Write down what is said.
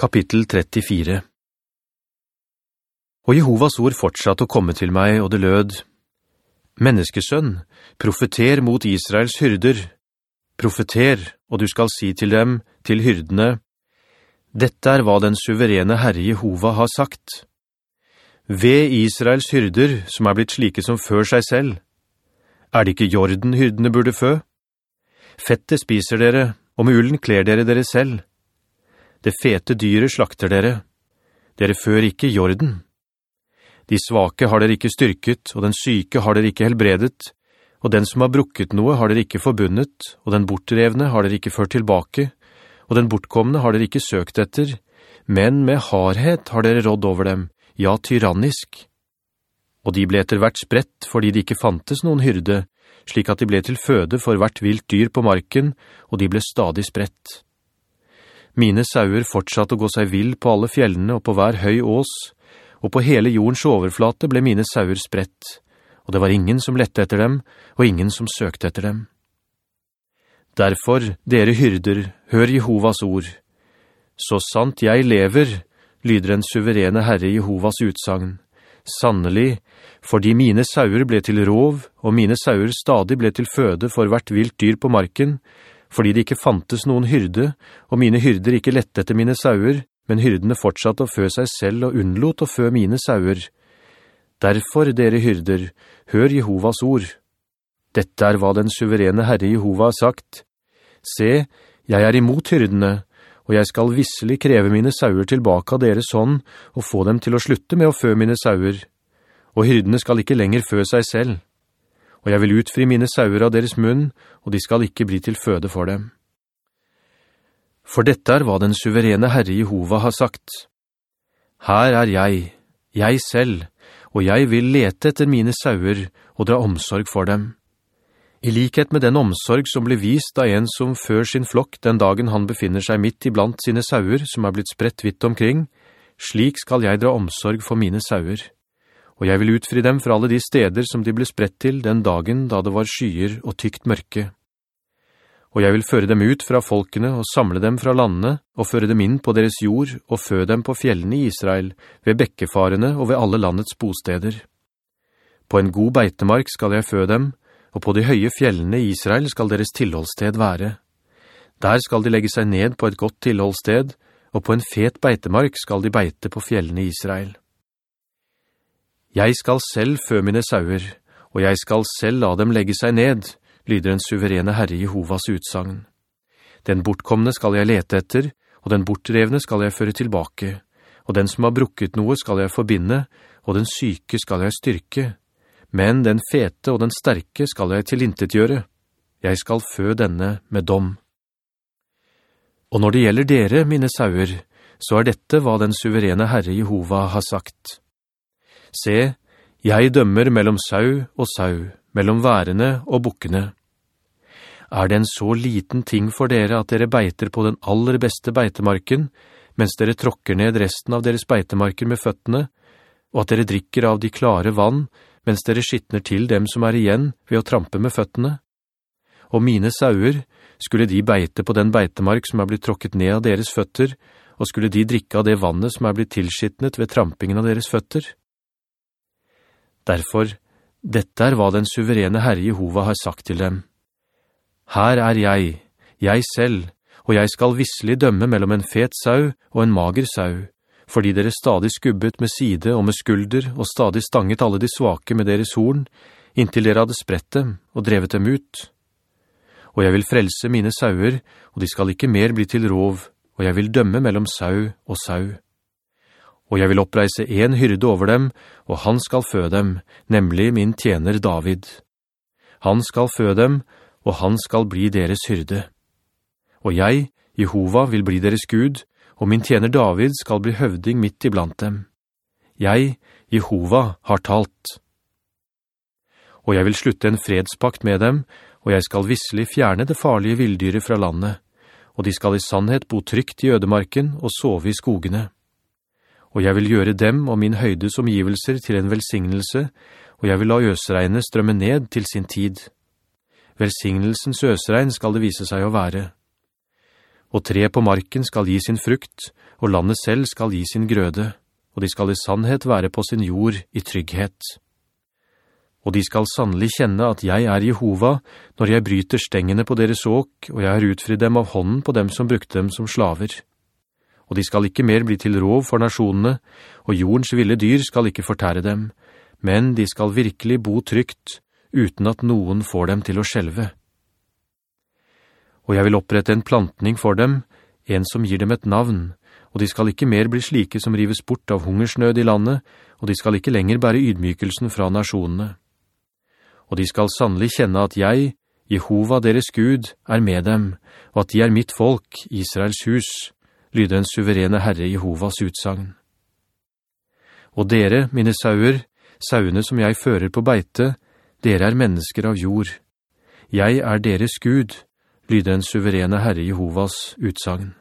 Kapittel 34 Og Jehovas ord fortsatte å komme til meg, og det lød, «Menneskesønn, profeter mot Israels hyrder. Profeter, og du skal si til dem, til hyrdene, «Dette er hva den suverene Herre Jehova har sagt. Ved Israels hyrder, som er blitt slike som før seg selv. Er det ikke jorden hyrdene burde fø? Fettet spiser dere, og med ullen kler dere dere selv.» Det fete dyret slakter dere. Dere fører ikke jorden. De svake har dere ikke styrket, og den syke har dere ikke helbredet, og den som har brukket noe har dere ikke forbundet, og den bortrevne har dere ikke ført tilbake, og den bortkomne har dere ikke søkt etter, men med harhet har dere rådd over dem, ja, tyrannisk. Og de ble etter hvert spredt fordi det ikke fantes noen hyrde, slik at de ble til føde for hvert vilt dyr på marken, og de ble stadig spredt. Mine sauer fortsatte å gå seg vill på alle fjellene og på hver høy ås, og på hele jordens overflate ble mine sauer spredt, og det var ingen som lette etter dem, og ingen som søkte etter dem. Derfor, dere hyrder, hør Jehovas ord. Så sant jeg lever, lyder en suverene Herre Jehovas utsagn. Sannelig, fordi mine sauer ble til rov, og mine sauer stadig ble til føde for hvert vilt dyr på marken, fordi det ikke fantes noen hyrde, og mine hyrder ikke lett etter mine sauer, men hyrdene fortsatte å fø seg selv og unnlot å fø mine sauer. Derfor, dere hyrder, hør Jehovas ord. Dette er hva den suverene Herre Jehova har sagt. Se, jeg er imot hyrdene, og jeg skal visselig kreve mine sauer tilbake av deres hånd, og få dem til å slutte med å fø mine sauer. Og hyrdene skal ikke lenger fø seg selv og jeg vil utfri mine sauer av deres munn, og de skal ikke bli til føde for dem. For dette er hva den suverene Herre Jehova har sagt. Her er jeg, jeg selv, og jeg vil lete etter mine sauer og dra omsorg for dem. I likhet med den omsorg som ble vist av en som før sin flokk den dagen han befinner seg midt iblant sine sauer som er blitt spredt vidt omkring, slik skal jeg dra omsorg for mine sauer og jeg vil utfri dem fra alle de steder som de ble spredt til den dagen da det var skyer og tykt mørke. Og jeg vil føre dem ut fra folkene og samle dem fra landene, og føre dem inn på deres jord, og fø dem på fjellene i Israel, ved bekkefarene og ved alle landets bosteder. På en god beitemark skal jeg fø dem, og på de høye fjellene i Israel skal deres tilholdssted være. Der skal de legge seg ned på et godt tilholdssted, og på en fet beitemark skal de beite på fjellene i Israel. Jeg skal selv fø mine sauer, og jeg skal selv la dem legge seg ned, lyder en suverene Herre Jehovas utsagn. Den bortkomne skal jeg lete etter, og den bortrevne skal jeg føre tilbake, og den som har brukket noe skal jeg forbinde, og den syke skal jeg styrke, men den fete og den sterke skal jeg tilintetgjøre. Jeg skal fø denne med dom. Og når det gjelder dere, mine sauer, så er dette hva den suverene Herre Jehova har sagt. Se, jeg dømmer mellom sau og sau, mellom værene og bukkene. Er det en så liten ting for dere at dere beiter på den aller beste beitemarken, mens dere tråkker ned resten av deres beitemarker med føttene, og at dere drikker av de klare vann, mens dere skittner til dem som er igjen ved å trampe med føttene? Og mine sauer, skulle de beite på den beitemark som er blitt tråkket ned av deres føtter, og skulle de drikke av det vannet som er blitt tilskittnet ved trampingen av deres føtter? Derfor, dette er hva den suverene Herre Jehova har sagt til dem. Her er jeg, jeg selv, og jeg skal visselig dømme mellom en fet sau og en mager sau, fordi dere stadig skubbet med side og med skulder og stadig stanget alle de svake med deres horn, inntil dere hadde spredt dem og drevet dem ut. Og jeg vil frelse mine sauer, og de skal ikke mer bli til rov, og jeg vil dømme mellom sau og sau og jeg vil oppreise en hyrde over dem, og han skal fø dem, nemlig min tjener David. Han skal fø dem, og han skal bli deres hyrde. Og jeg, Jehova, vil bli deres Gud, og min tjener David skal bli høvding midt iblant dem. Jeg, Jehova, har talt. Og jeg vil slutte en fredspakt med dem, og jeg skal visselig fjerne det farlige vilddyret fra landet, og de skal i sannhet bo trygt i ødemarken og sove i skogene og jeg vil gjøre dem og min høydes omgivelser til en velsignelse, og jeg vil la øsregnet strømme ned til sin tid. Velsignelsens øsregn skal det vise seg å være. Og tre på marken skal gi sin frukt, og landet selv skal gi sin grøde, og de skal i sannhet være på sin jord i trygghet. Og de skal sannelig kjenne at jeg er Jehova, når jeg bryter stengene på deres åk, og jeg har utfridd dem av hånden på dem som brukte dem som slaver. Og de skal ikke mer bli til rov for nasjonene, og jordens ville dyr skal ikke fortære dem, men de skal virkelig bo trygt, uten at noen får dem til å skjelve. Og jeg vil opprette en plantning for dem, en som gir dem et navn, og de skal ikke mer bli slike som rives bort av hungersnød i landet, og de skal ikke lenger bære ydmykelsen fra nasjonene. Og de skal sannelig kjenne at jeg, Jehova deres Gud, er med dem, og at de er mitt folk, Israels hus, lyder en suverene Herre Jehovas utsagn. Og dere, mine sauer, sauene som jeg fører på beite, dere er mennesker av jord. Jeg er deres Gud, lyder en suverene Herre Jehovas utsagn.